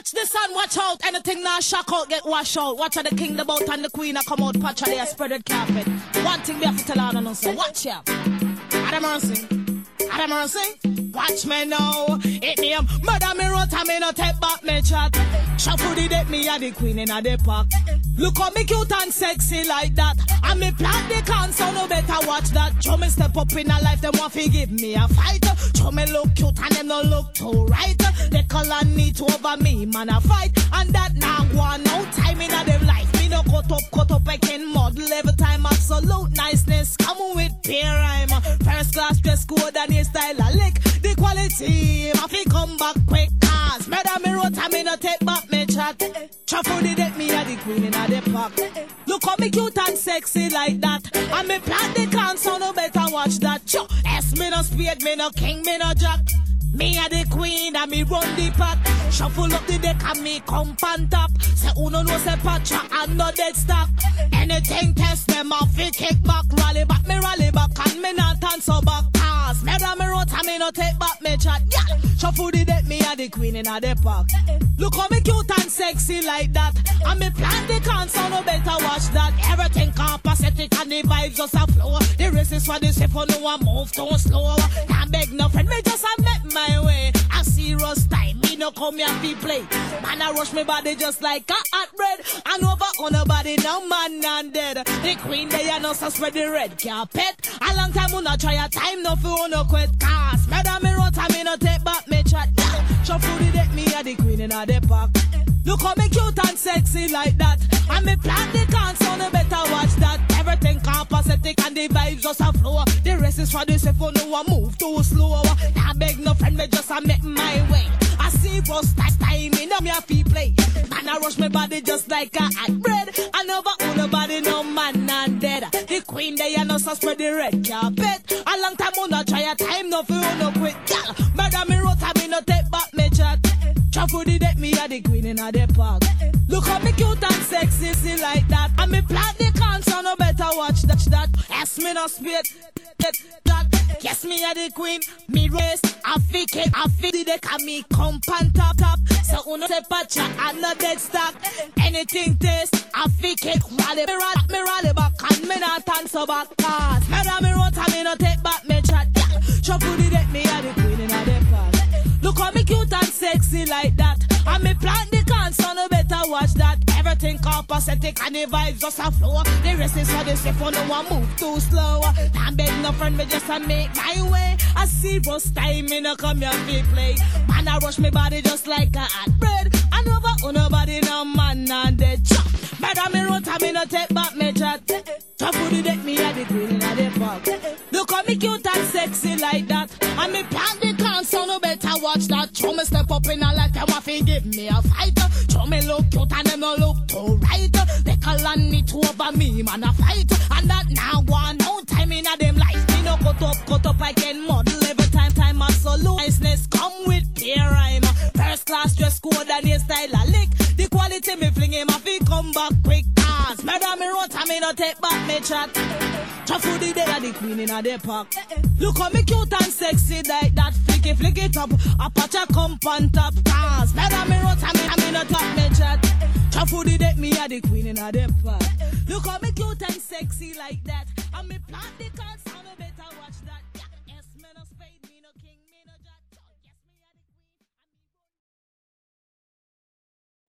Watch the sun, watch out. Anything now shock out, get washed out. Watch how the king, the boat, and the queen I come out. Patch how they are spreaded carpet. One thing we have to tell on no say, watch out. Adam mercy. Adam mercy. Watch me now. It me up. Murder me run, me no take back me chat. Shuffle the deck, me a the queen in a the park. Look how me cute and sexy like that. And me plant the can, so no better watch that. Show me step up in a life, them want to give me a fight. Me look cute and them no look too right. They color to over me, man, I fight. And that now one no time in them life. Me no cut up, cut up, I can model every time. Absolute niceness, come with peer rhyme. First class dress code and your style a lick. The quality, I fi come back quick. Cause murder me wrote, I me no take back me chat. Truffle the deck, me a the queen in a the park. Look how me cute and sexy like that. And me plant the can, so no better watch that. Spade, me no king, me no jack. Me a the queen and me run the pack. Shuffle up the deck and me come on top. Say uno no say patcha and no dead stock. Anything test them off, fi kick back, rally back, me rally back and me not so back. Cause me run me road and me no take back me chat. Yeah. Shuffle the deck, me a the queen in a the park. Look how me cute like that. And me plan the so no better watch that. Everything copacetic and the vibes just a flow. The race is for the ship, oh, no one move too slow. Can't beg no friend, me just a make my way. A serious time, me no come here fi play. Man, I rush me body just like a hot bread. And over on a body, no man and dead. The queen, they are no so spread the red carpet. A long time, we not try a time, no fi no quit. Cause, murder me run, time, me no take back me chat. Shuffle the deck, me a the queen in a the park. Look how me cute and sexy like that. And me plant the can, so no better watch that. Everything copacetic and the vibes just a flow. The rest is for the safe, no one move too slow. I beg no friend, me just a make my way. I see bros that time in me a fee play. Man I rush my body just like a hot bread. I never own nobody, no man and dead. The queen they are no so spread the red carpet. A long time on try a time, no feel no quit. Girl, murder me road, Travel the deck, me a the queen in a the park. Look how me cute and sexy, see like that. And me plant the can, so no better watch that. that. Yes, me no spit. That, that. Yes, me a the queen. Me race, I fake it, I fake the deck, and me come pan top top. So uno se pacha and no dead stock. Anything taste, I fake it. Rally, me rally, me rally back, and me not so back. Cause, me me run, me no sexy like that. And me plant the can, so no better watch that. Everything copacetic and the vibes just a flow. The rest is for the safe, no one move too slow. Can't beg no friend, me just a make my way. I see bros time, me no come here fi play. Man, I rush me body just like a hot bread. I never own nobody, no man and dead chop. Murder me road, me no take back me chat. Top of the deck, me a the queen in a the park. Look how me cute and sexy like that. And me plant the can, so no better. Show me step up in a life, them want to give me a fight. Show me look cute and them no look too right. They call on me to over me, man a fight. And that now one, no time in a them life. Me no cut up, cut up, I can model every time, time absolute niceness come with peer rhyme. First class dress code and your style a lick. The quality me fling him off, he come back quick. Cause murder me run, I me no take back me chat. Truffle the dead of the queen in a the park. Eh, eh. Look how me cute and sexy like that. It, flick it up. A patch a come on top. Cause murder me run, I me, I me no top me chat. Truffle the dead, me a the queen in a the park. Look how me cute and sexy like that. And me plant the cards, so no better watch that.